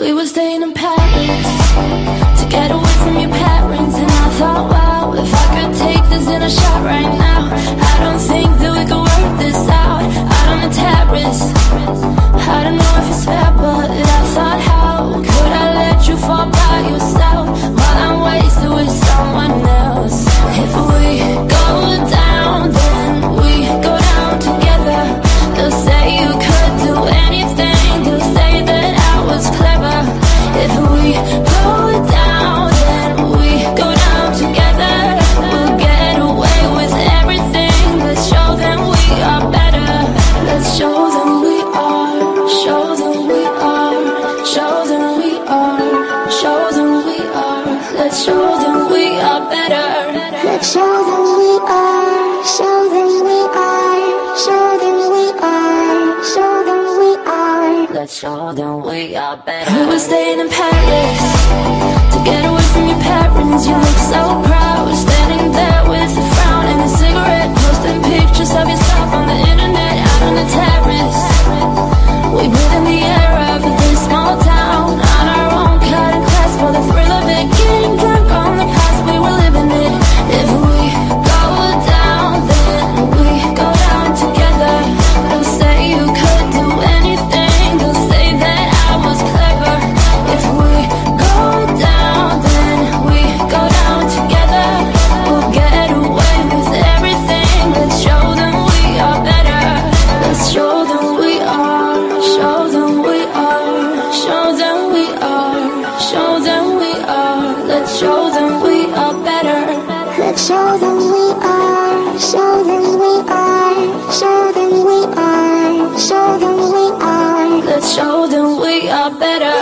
We were staying in Paris to get away. show them we are better. Let's show them we are, show them we are, show them we are, show them we are. Let's show them we are better. We staying in Paris. Let's show them we are better. Let's show them we are. Show them we are. Show them we are. Show them we are. Let's show them we are better.